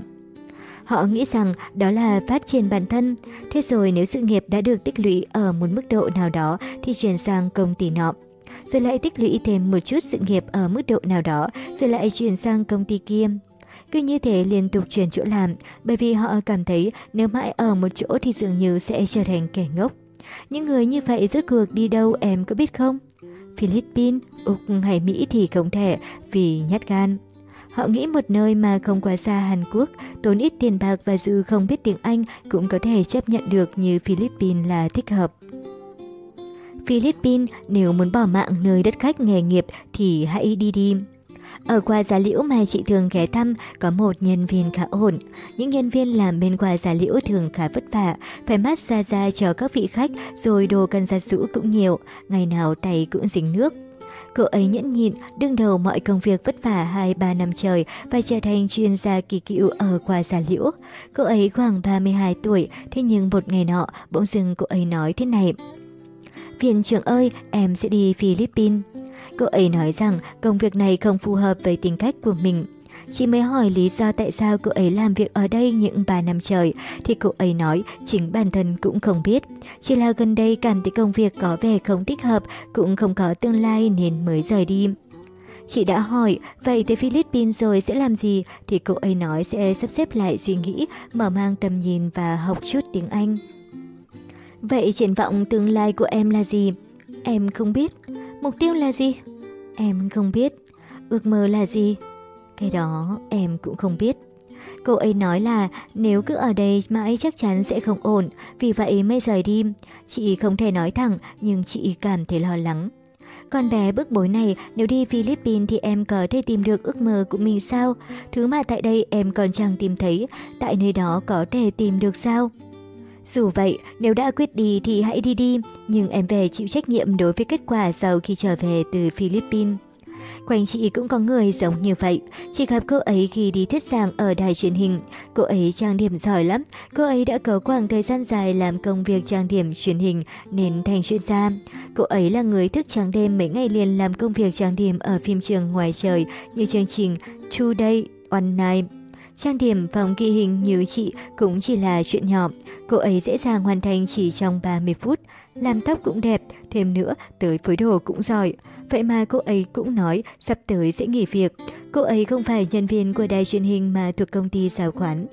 Họ nghĩ rằng đó là phát triển bản thân. Thế rồi nếu sự nghiệp đã được tích lũy ở một mức độ nào đó thì chuyển sang công ty nọ. Rồi lại tích lũy thêm một chút sự nghiệp ở mức độ nào đó, rồi lại chuyển sang công ty kia. Cứ như thế liên tục chuyển chỗ làm, bởi vì họ cảm thấy nếu mãi ở một chỗ thì dường như sẽ trở thành kẻ ngốc. Những người như vậy rốt cuộc đi đâu em có biết không? Philippines, Úc hay Mỹ thì không thể vì nhát gan. Họ nghĩ một nơi mà không quá xa Hàn Quốc, tốn ít tiền bạc và dù không biết tiếng Anh cũng có thể chấp nhận được như Philippines là thích hợp. Philippines, nếu muốn bỏ mạng nơi đất khách nghề nghiệp thì hãy đi đi. Ở quà giá liễu mà chị thường ghé thăm có một nhân viên khá ổn. Những nhân viên làm bên quà giá liễu thường khá vất vả, phải mát xa ra cho các vị khách rồi đồ cần giặt rũ cũng nhiều, ngày nào tay cũng dính nước. Cô ấy nhẫn nhịn, đương đầu mọi công việc vất vả 2-3 năm trời và trở thành chuyên gia kỳ cựu ở qua giả liễu. Cô ấy khoảng 32 tuổi, thế nhưng một ngày nọ, bỗng dưng cô ấy nói thế này. Viện trưởng ơi, em sẽ đi Philippines. Cô ấy nói rằng công việc này không phù hợp với tính cách của mình. Chị mới hỏi lý do tại sao cô ấy làm việc ở đây những 3 năm trời, thì cô ấy nói chính bản thân cũng không biết. Chỉ là gần đây cảm thấy công việc có vẻ không thích hợp, cũng không có tương lai nên mới rời đi. Chị đã hỏi, vậy tới Philippines rồi sẽ làm gì? Thì cô ấy nói sẽ sắp xếp lại suy nghĩ, mở mang tầm nhìn và học chút tiếng Anh. Vậy triển vọng tương lai của em là gì? Em không biết. Mục tiêu là gì? Em không biết. Ước mơ là gì? Cái đó em cũng không biết. Cô ấy nói là nếu cứ ở đây mãi chắc chắn sẽ không ổn, vì vậy mới rời đi. Chị không thể nói thẳng, nhưng chị cảm thấy lo lắng. Con bé bức bối này, nếu đi Philippines thì em có thể tìm được ước mơ của mình sao? Thứ mà tại đây em còn chẳng tìm thấy, tại nơi đó có thể tìm được sao? Dù vậy, nếu đã quyết đi thì hãy đi đi, nhưng em về chịu trách nhiệm đối với kết quả sau khi trở về từ Philippines. Quanh chị cũng có người giống như vậy. Chị gặp cô ấy khi đi thuyết giảng ở đài truyền hình. Cô ấy trang điểm giỏi lắm. Cô ấy đã có khoảng thời gian dài làm công việc trang điểm truyền hình nên thành chuyên gia. Cô ấy là người thức trắng đêm mấy ngày liền làm công việc trang điểm ở phim trường ngoài trời như chương trình Two Day, One Night. Trang điểm phòng ghi hình như chị cũng chỉ là chuyện nhỏ. Cô ấy dễ dàng hoàn thành chỉ trong 30 phút. Làm tóc cũng đẹp, thêm nữa tới phối đồ cũng giỏi. Vậy mà cô ấy cũng nói sắp tới sẽ nghỉ việc. Cô ấy không phải nhân viên của đài truyền hình mà thuộc công ty giáo khoán.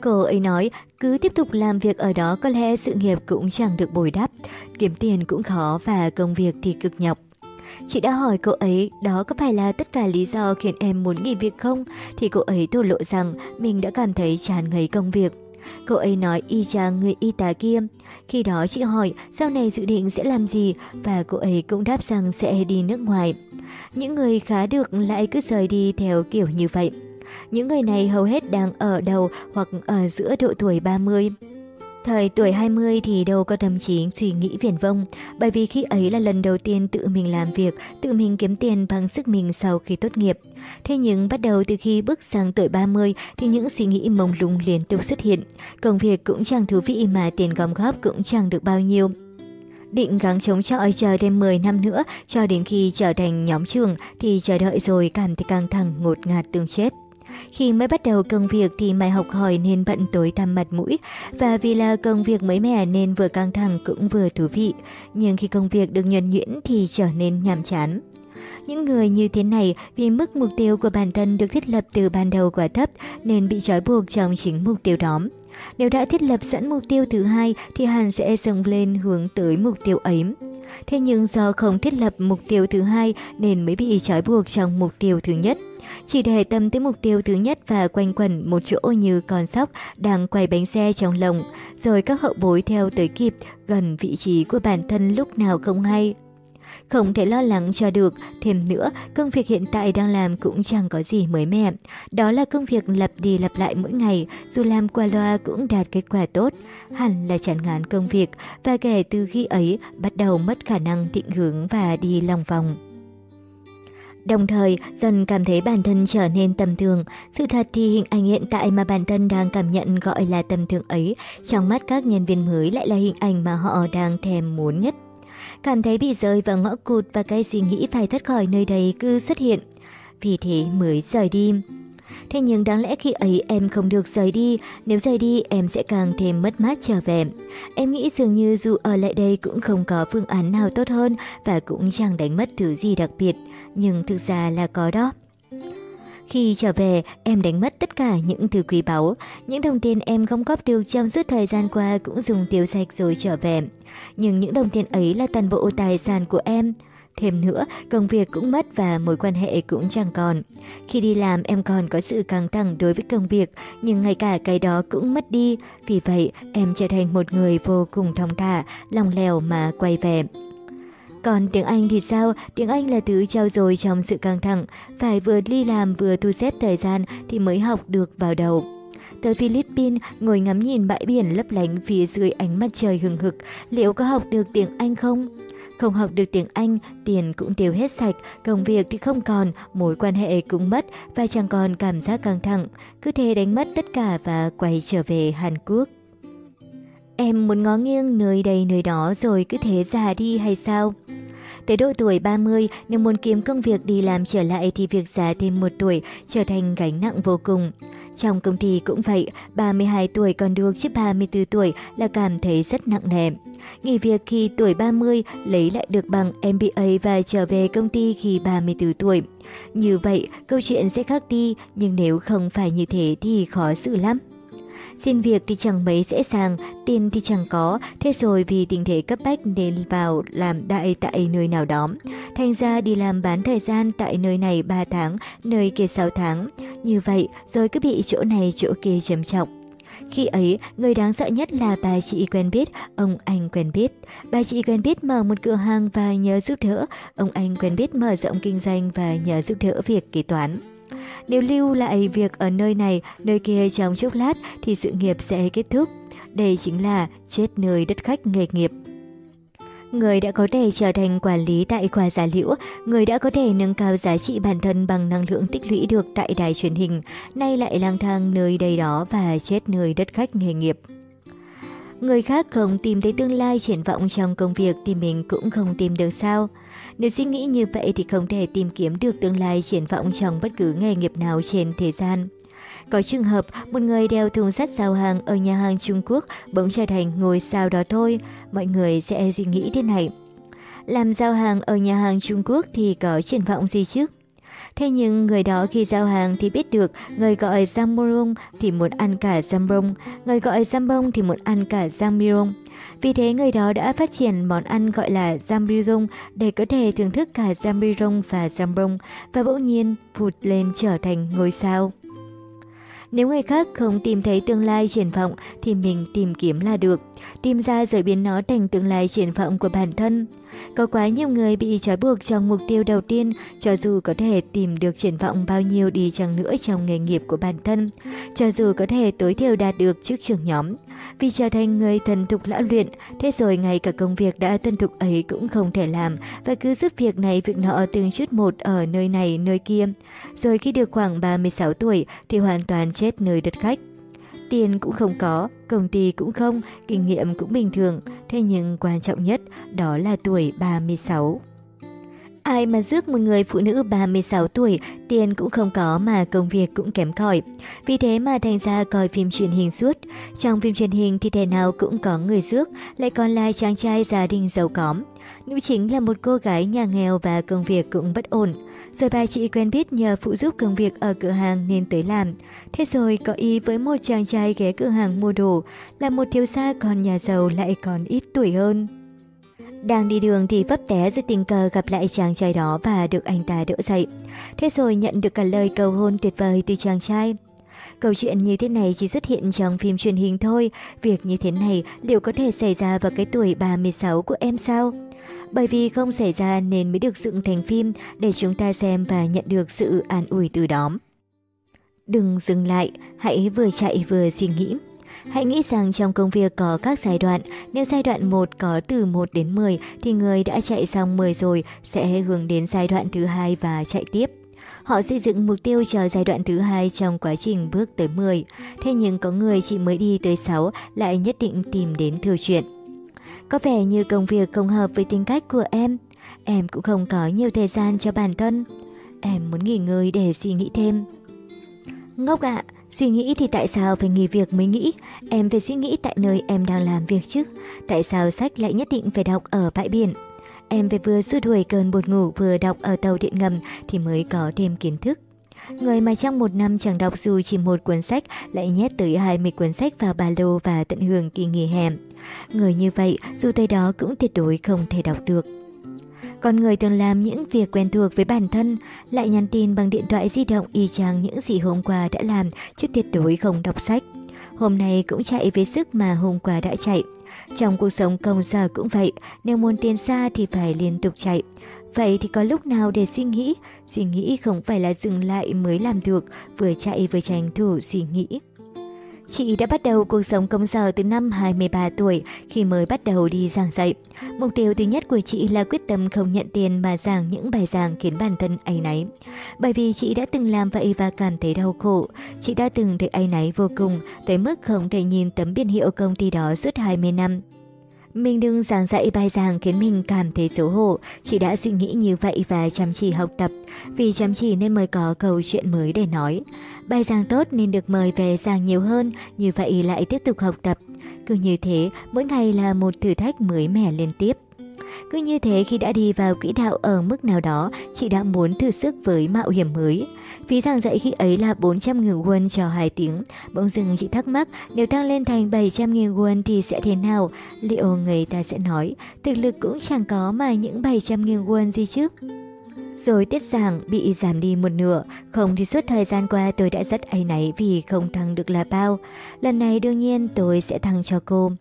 Cô ấy nói cứ tiếp tục làm việc ở đó có lẽ sự nghiệp cũng chẳng được bồi đắp, kiếm tiền cũng khó và công việc thì cực nhọc. Chị đã hỏi cô ấy đó có phải là tất cả lý do khiến em muốn nghỉ việc không? Thì cô ấy thổ lộ rằng mình đã cảm thấy chán ngấy công việc. Cô ấy nói y chang người y tá kia. Khi đó chị hỏi, sau này dự định sẽ làm gì và cô ấy cũng đáp rằng sẽ đi nước ngoài. Những người khá được lại cứ rời đi theo kiểu như vậy. Những người này hầu hết đang ở đầu hoặc ở giữa độ tuổi 30. Thời tuổi 20 thì đâu có tâm trí suy nghĩ viển vông, bởi vì khi ấy là lần đầu tiên tự mình làm việc, tự mình kiếm tiền bằng sức mình sau khi tốt nghiệp. Thế nhưng bắt đầu từ khi bước sang tuổi 30 thì những suy nghĩ mông lung liên tục xuất hiện. Công việc cũng chẳng thú vị mà tiền gom góp cũng chẳng được bao nhiêu. Định gắng chống chọi chờ thêm 10 năm nữa cho đến khi trở thành nhóm trường thì chờ đợi rồi cảm thấy căng thẳng ngột ngạt tương chết. Khi mới bắt đầu công việc thì mày học hỏi nên bận tối tăm mặt mũi và vì là công việc mới mẻ nên vừa căng thẳng cũng vừa thú vị. Nhưng khi công việc được nhuần nhuyễn thì trở nên nhàm chán. Những người như thế này, vì mức mục tiêu của bản thân được thiết lập từ ban đầu quá thấp, nên bị trói buộc trong chính mục tiêu đó. Nếu đã thiết lập sẵn mục tiêu thứ hai thì hẳn sẽ dâng lên hướng tới mục tiêu ấy. Thế nhưng do không thiết lập mục tiêu thứ hai nên mới bị trói buộc trong mục tiêu thứ nhất. Chỉ để tâm tới mục tiêu thứ nhất và quanh quẩn một chỗ như con sóc đang quay bánh xe trong lồng, rồi các hậu bối theo tới kịp gần vị trí của bản thân lúc nào không hay. Không thể lo lắng cho được, thêm nữa, công việc hiện tại đang làm cũng chẳng có gì mới mẻ. Đó là công việc lặp đi lặp lại mỗi ngày, dù làm qua loa cũng đạt kết quả tốt. Hẳn là chán ngán công việc và kể từ khi ấy bắt đầu mất khả năng định hướng và đi lòng vòng. Đồng thời, dần cảm thấy bản thân trở nên tầm thường. Sự thật thì hình ảnh hiện tại mà bản thân đang cảm nhận gọi là tầm thường ấy, trong mắt các nhân viên mới lại là hình ảnh mà họ đang thèm muốn nhất. Cảm thấy bị rơi vào ngõ cụt và cái suy nghĩ phải thoát khỏi nơi đây cứ xuất hiện. Vì thế mới rời đi. Thế nhưng đáng lẽ khi ấy em không được rời đi, nếu rời đi em sẽ càng thêm mất mát trở về. Em nghĩ dường như dù ở lại đây cũng không có phương án nào tốt hơn và cũng chẳng đánh mất thứ gì đặc biệt, nhưng thực ra là có đó. Khi trở về, em đánh mất tất cả những thứ quý báu. Những đồng tiền em gom góp được trong suốt thời gian qua cũng dùng tiêu sạch rồi trở về. Nhưng những đồng tiền ấy là toàn bộ tài sản của em. Thêm nữa, công việc cũng mất và mối quan hệ cũng chẳng còn. Khi đi làm em còn có sự căng thẳng đối với công việc, nhưng ngay cả cái đó cũng mất đi. Vì vậy, em trở thành một người vô cùng thong thả, lòng lèo mà quay về. Còn tiếng Anh thì sao? Tiếng Anh là thứ trao dồi trong sự căng thẳng, phải vừa đi làm vừa thu xếp thời gian thì mới học được vào đầu. Tới Philippines, ngồi ngắm nhìn bãi biển lấp lánh phía dưới ánh mặt trời hừng hực, liệu có học được tiếng Anh không? Không học được tiếng Anh, tiền cũng tiêu hết sạch, công việc thì không còn, mối quan hệ cũng mất và chẳng còn cảm giác căng thẳng. Cứ thế đánh mất tất cả và quay trở về Hàn Quốc. Em muốn ngó nghiêng nơi đây nơi đó rồi cứ thế già đi hay sao? Tới độ tuổi 30, nếu muốn kiếm công việc đi làm trở lại thì việc già thêm một tuổi trở thành gánh nặng vô cùng. Trong công ty cũng vậy, 32 tuổi còn được chứ 34 tuổi là cảm thấy rất nặng nề. Nghỉ việc khi tuổi 30, lấy lại được bằng MBA và trở về công ty khi 34 tuổi. Như vậy, câu chuyện sẽ khác đi, nhưng nếu không phải như thế thì khó xử lắm. Xin việc thì chẳng mấy dễ dàng, tiền thì chẳng có, thế rồi vì tình thế cấp bách nên vào làm đại tại nơi nào đó. Thành ra đi làm bán thời gian tại nơi này 3 tháng, nơi kia 6 tháng. Như vậy rồi cứ bị chỗ này chỗ kia trầm trọng. Khi ấy, người đáng sợ nhất là bà chị quen biết, ông anh quen biết. Bà chị quen biết mở một cửa hàng và nhờ giúp đỡ, ông anh quen biết mở rộng kinh doanh và nhờ giúp đỡ việc kế toán. Nếu lưu lại việc ở nơi này, nơi kia trong chốc lát thì sự nghiệp sẽ kết thúc. Đây chính là chết nơi đất khách nghề nghiệp. Người đã có thể trở thành quản lý tại khoa giả liễu, người đã có thể nâng cao giá trị bản thân bằng năng lượng tích lũy được tại đài truyền hình, nay lại lang thang nơi đây đó và chết nơi đất khách nghề nghiệp. Người khác không tìm thấy tương lai triển vọng trong công việc thì mình cũng không tìm được sao? Nếu suy nghĩ như vậy thì không thể tìm kiếm được tương lai triển vọng trong bất cứ nghề nghiệp nào trên thế gian. Có trường hợp một người đeo thùng sắt giao hàng ở nhà hàng Trung Quốc bỗng trở thành ngôi sao đó thôi, mọi người sẽ suy nghĩ thế này. Làm giao hàng ở nhà hàng Trung Quốc thì có triển vọng gì chứ? Thế nhưng người đó khi giao hàng thì biết được người gọi Zamborong thì muốn ăn cả Zambong, người gọi Zambong thì muốn ăn cả Zambiron. Vì thế người đó đã phát triển món ăn gọi là Zambirong để có thể thưởng thức cả Zambirong và Zambong và bỗng nhiên vụt lên trở thành ngôi sao. Nếu người khác không tìm thấy tương lai triển vọng thì mình tìm kiếm là được, tìm ra rồi biến nó thành tương lai triển vọng của bản thân. Có quá nhiều người bị trói buộc trong mục tiêu đầu tiên, cho dù có thể tìm được triển vọng bao nhiêu đi chăng nữa trong nghề nghiệp của bản thân, cho dù có thể tối thiểu đạt được chức trưởng nhóm. Vì trở thành người thần thục lão luyện, thế rồi ngay cả công việc đã thân thục ấy cũng không thể làm và cứ giúp việc này việc nọ từng chút một ở nơi này nơi kia. Rồi khi được khoảng 36 tuổi thì hoàn toàn chết nơi đất khách. Tiền cũng không có, công ty cũng không, kinh nghiệm cũng bình thường, thế nhưng quan trọng nhất đó là tuổi 36. Ai mà rước một người phụ nữ 36 tuổi, tiền cũng không có mà công việc cũng kém cỏi. Vì thế mà thành ra coi phim truyền hình suốt. Trong phim truyền hình thì thể nào cũng có người rước, lại còn là chàng trai gia đình giàu có. Nữ chính là một cô gái nhà nghèo và công việc cũng bất ổn. Rồi bà chị quen biết nhờ phụ giúp công việc ở cửa hàng nên tới làm. Thế rồi có ý với một chàng trai ghé cửa hàng mua đồ, là một thiếu gia còn nhà giàu lại còn ít tuổi hơn. Đang đi đường thì vấp té rồi tình cờ gặp lại chàng trai đó và được anh ta đỡ dậy. Thế rồi nhận được cả lời cầu hôn tuyệt vời từ chàng trai. Câu chuyện như thế này chỉ xuất hiện trong phim truyền hình thôi. Việc như thế này liệu có thể xảy ra vào cái tuổi 36 của em sao? Bởi vì không xảy ra nên mới được dựng thành phim để chúng ta xem và nhận được sự an ủi từ đó. Đừng dừng lại, hãy vừa chạy vừa suy nghĩ. Hãy nghĩ rằng trong công việc có các giai đoạn, nếu giai đoạn 1 có từ 1 đến 10 thì người đã chạy xong 10 rồi sẽ hướng đến giai đoạn thứ hai và chạy tiếp. Họ xây dựng mục tiêu cho giai đoạn thứ hai trong quá trình bước tới 10. Thế nhưng có người chỉ mới đi tới 6 lại nhất định tìm đến thư chuyện. Có vẻ như công việc không hợp với tính cách của em. Em cũng không có nhiều thời gian cho bản thân. Em muốn nghỉ ngơi để suy nghĩ thêm. Ngốc ạ, à, Suy nghĩ thì tại sao phải nghỉ việc mới nghĩ, em phải suy nghĩ tại nơi em đang làm việc chứ. Tại sao sách lại nhất định phải đọc ở bãi biển? Em phải vừa xua đuổi cơn buồn ngủ vừa đọc ở tàu điện ngầm thì mới có thêm kiến thức. Người mà trong một năm chẳng đọc dù chỉ một cuốn sách lại nhét tới 20 cuốn sách vào ba lô và tận hưởng kỳ nghỉ hè. Người như vậy dù tới đó cũng tuyệt đối không thể đọc được. còn người thường làm những việc quen thuộc với bản thân, lại nhắn tin bằng điện thoại di động y chang những gì hôm qua đã làm, chứ tuyệt đối không đọc sách. Hôm nay cũng chạy với sức mà hôm qua đã chạy. Trong cuộc sống công sở cũng vậy, nếu muốn tiến xa thì phải liên tục chạy. Vậy thì có lúc nào để suy nghĩ? Suy nghĩ không phải là dừng lại mới làm được, vừa chạy vừa tranh thủ suy nghĩ. Chị đã bắt đầu cuộc sống công sở từ năm 23 tuổi khi mới bắt đầu đi giảng dạy. Mục tiêu thứ nhất của chị là quyết tâm không nhận tiền mà giảng những bài giảng khiến bản thân ấy náy. Bởi vì chị đã từng làm vậy và cảm thấy đau khổ. Chị đã từng thấy ấy náy vô cùng, tới mức không thể nhìn tấm biển hiệu công ty đó suốt 20 năm. Mình đừng giảng dạy bài giảng khiến mình cảm thấy xấu hổ, chị đã suy nghĩ như vậy và chăm chỉ học tập, vì chăm chỉ nên mới có câu chuyện mới để nói. Bài giảng tốt nên được mời về giảng nhiều hơn, như vậy lại tiếp tục học tập. Cứ như thế, mỗi ngày là một thử thách mới mẻ liên tiếp. Cứ như thế khi đã đi vào quỹ đạo ở mức nào đó, chị đã muốn thử sức với mạo hiểm mới. Phí giảng dạy khi ấy là 400.000 won cho 2 tiếng. Bỗng dưng chị thắc mắc nếu tăng lên thành 700.000 won thì sẽ thế nào? Liệu người ta sẽ nói thực lực cũng chẳng có mà những 700.000 won gì chứ? Rồi tiết giảng bị giảm đi một nửa, không thì suốt thời gian qua tôi đã rất áy náy vì không thăng được là bao. Lần này đương nhiên tôi sẽ thăng cho cô.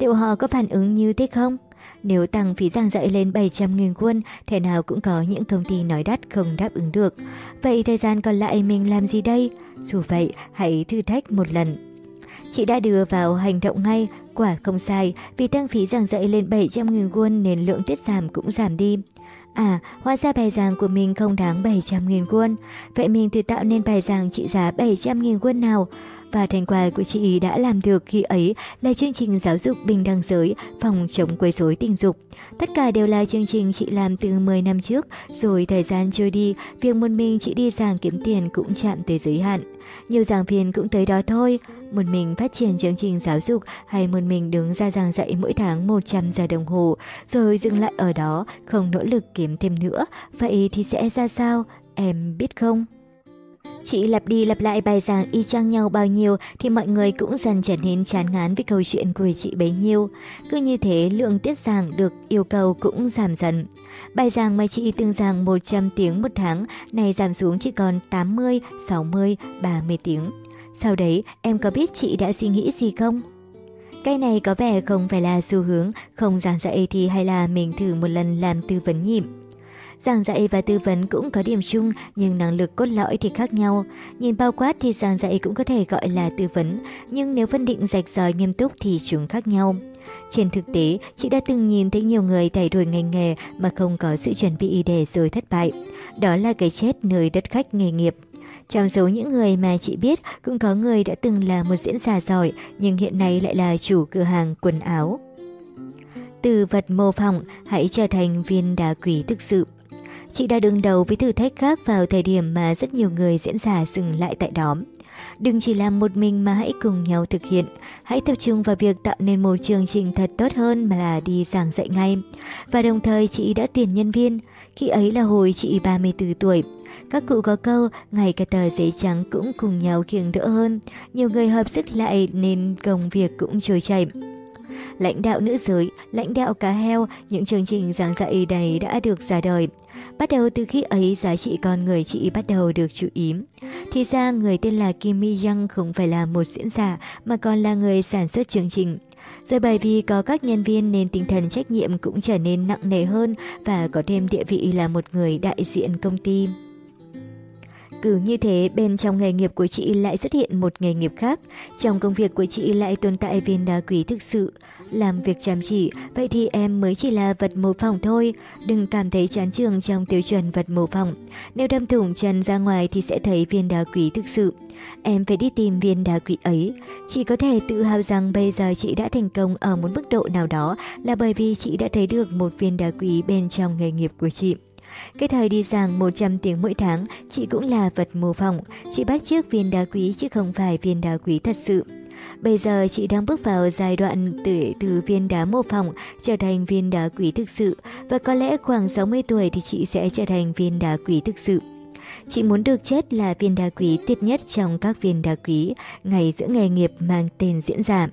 Liệu họ có phản ứng như thế không? Nếu tăng phí giảng dạy lên 700.000 won, thế nào cũng có những công ty nói đắt không đáp ứng được. Vậy thời gian còn lại mình làm gì đây? Dù vậy, hãy thử thách một lần. Chị đã đưa vào hành động ngay, quả không sai, vì tăng phí giảng dạy lên 700.000 won nên lượng tiết giảm cũng giảm đi. À, hóa ra bài giảng của mình không đáng 700.000 won. Vậy mình thử tạo nên bài giảng trị giá 700.000 won nào? Và thành quả của chị đã làm được khi ấy là chương trình giáo dục bình đẳng giới, phòng chống quấy rối tình dục. Tất cả đều là chương trình chị làm từ 10 năm trước, rồi thời gian trôi đi, việc một mình chị đi giảng kiếm tiền cũng chạm tới giới hạn. Nhiều giảng viên cũng tới đó thôi, một mình phát triển chương trình giáo dục hay một mình đứng ra giảng dạy mỗi tháng 100 giờ đồng hồ, rồi dừng lại ở đó, không nỗ lực kiếm thêm nữa, vậy thì sẽ ra sao? Em biết không? Chị lặp đi lặp lại bài giảng y chang nhau bao nhiêu thì mọi người cũng dần trở nên chán ngán với câu chuyện của chị bấy nhiêu. Cứ như thế lượng tiết giảng được yêu cầu cũng giảm dần. Bài giảng mà chị từng giảng 100 tiếng một tháng này giảm xuống chỉ còn 80, 60, 30 tiếng. Sau đấy em có biết chị đã suy nghĩ gì không? Cái này có vẻ không phải là xu hướng, không giảng dạy thì hay là mình thử một lần làm tư vấn nhịp. Giảng dạy và tư vấn cũng có điểm chung nhưng năng lực cốt lõi thì khác nhau. Nhìn bao quát thì giảng dạy cũng có thể gọi là tư vấn, nhưng nếu phân định rạch ròi nghiêm túc thì chúng khác nhau. Trên thực tế, chị đã từng nhìn thấy nhiều người thay đổi ngành nghề mà không có sự chuẩn bị để rồi thất bại. Đó là cái chết nơi đất khách nghề nghiệp. Trong số những người mà chị biết cũng có người đã từng là một diễn giả giỏi nhưng hiện nay lại là chủ cửa hàng quần áo. Từ vật mô phỏng hãy trở thành viên đá quý thực sự. Chị đã đứng đầu với thử thách khác vào thời điểm mà rất nhiều người diễn giả dừng lại tại đó. Đừng chỉ làm một mình mà hãy cùng nhau thực hiện. Hãy tập trung vào việc tạo nên một chương trình thật tốt hơn mà là đi giảng dạy ngay. Và đồng thời chị đã tuyển nhân viên. Khi ấy là hồi chị 34 tuổi. Các cụ có câu, ngày cả tờ giấy trắng cũng cùng nhau kiêng đỡ hơn. Nhiều người hợp sức lại nên công việc cũng trôi chảy lãnh đạo nữ giới, lãnh đạo cá heo, những chương trình giảng dạy này đã được ra đời. Bắt đầu từ khi ấy, giá trị con người chị bắt đầu được chú ý. Thì ra, người tên là Kim Mi Young không phải là một diễn giả, mà còn là người sản xuất chương trình. Rồi bởi vì có các nhân viên nên tinh thần trách nhiệm cũng trở nên nặng nề hơn và có thêm địa vị là một người đại diện công ty. Cứ như thế, bên trong nghề nghiệp của chị lại xuất hiện một nghề nghiệp khác. Trong công việc của chị lại tồn tại viên đá quý thực sự. Làm việc chăm chỉ, vậy thì em mới chỉ là vật mô phỏng thôi. Đừng cảm thấy chán trường trong tiêu chuẩn vật mô phỏng. Nếu đâm thủng chân ra ngoài thì sẽ thấy viên đá quý thực sự. Em phải đi tìm viên đá quý ấy. Chị có thể tự hào rằng bây giờ chị đã thành công ở một mức độ nào đó là bởi vì chị đã thấy được một viên đá quý bên trong nghề nghiệp của chị. Cái thời đi giảng 100 tiếng mỗi tháng, chị cũng là vật mô phỏng. Chị bắt chước viên đá quý chứ không phải viên đá quý thật sự. Bây giờ chị đang bước vào giai đoạn từ, từ viên đá mô phỏng trở thành viên đá quý thực sự và có lẽ khoảng 60 tuổi thì chị sẽ trở thành viên đá quý thực sự. Chị muốn được chết là viên đá quý tuyệt nhất trong các viên đá quý, ngày giữa nghề nghiệp mang tên diễn giả.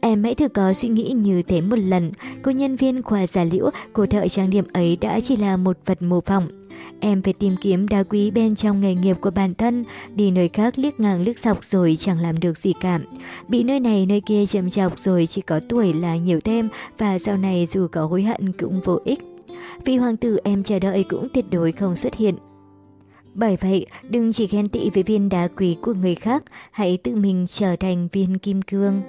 Em hãy thử có suy nghĩ như thế một lần, cô nhân viên khoa giả liễu của thợ trang điểm ấy đã chỉ là một vật mô phỏng. Em phải tìm kiếm đá quý bên trong nghề nghiệp của bản thân, đi nơi khác liếc ngang liếc dọc rồi chẳng làm được gì cả. Bị nơi này nơi kia chậm chọc rồi chỉ có tuổi là nhiều thêm và sau này dù có hối hận cũng vô ích. Vị hoàng tử em chờ đợi cũng tuyệt đối không xuất hiện. Bởi vậy, đừng chỉ ghen tị với viên đá quý của người khác, hãy tự mình trở thành viên kim cương.